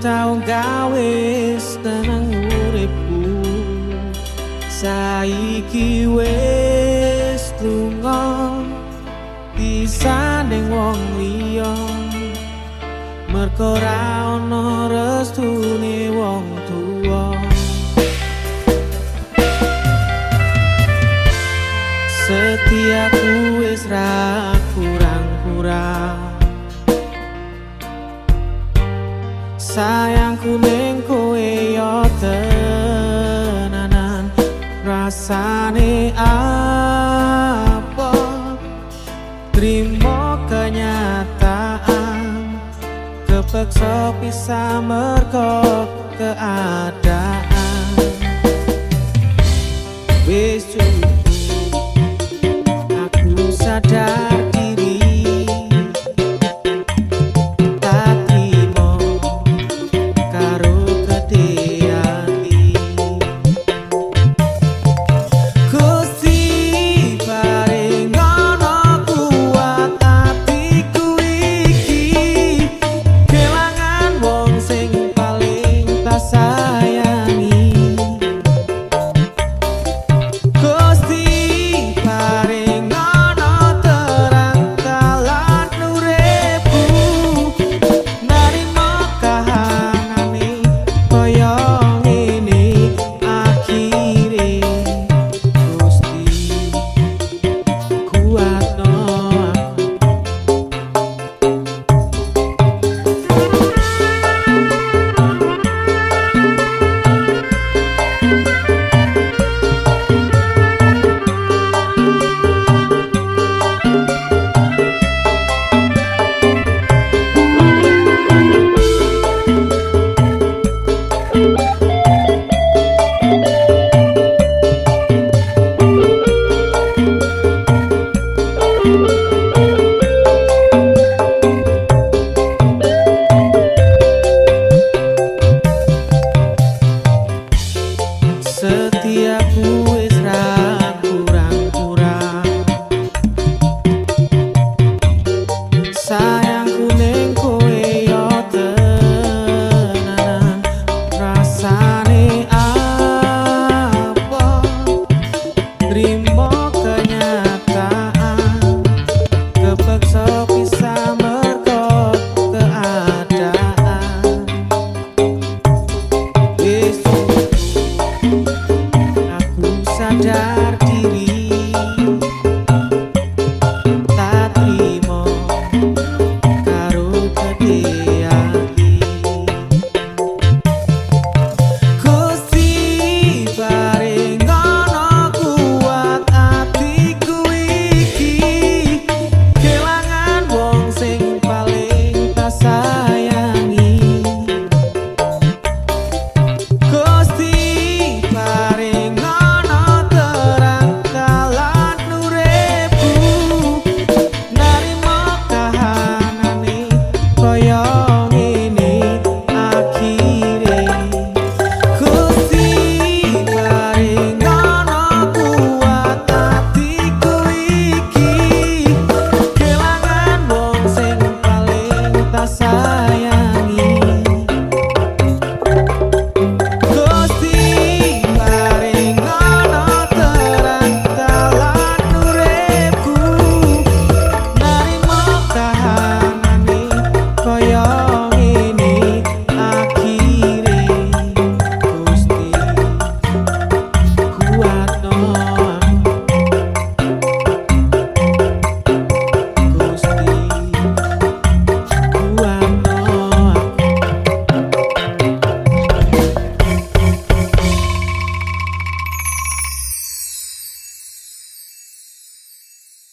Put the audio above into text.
tau gawe seneng uripku. Saiki wis lunga bisa ning wong liya. Merko ra ono restune wong tuwa. Setiaku wis ra kurang-kurang sayangku lengku yo tenanan. Rasane apa? Terima kenyataan. Kepeksa pisah merkok keadaan. dar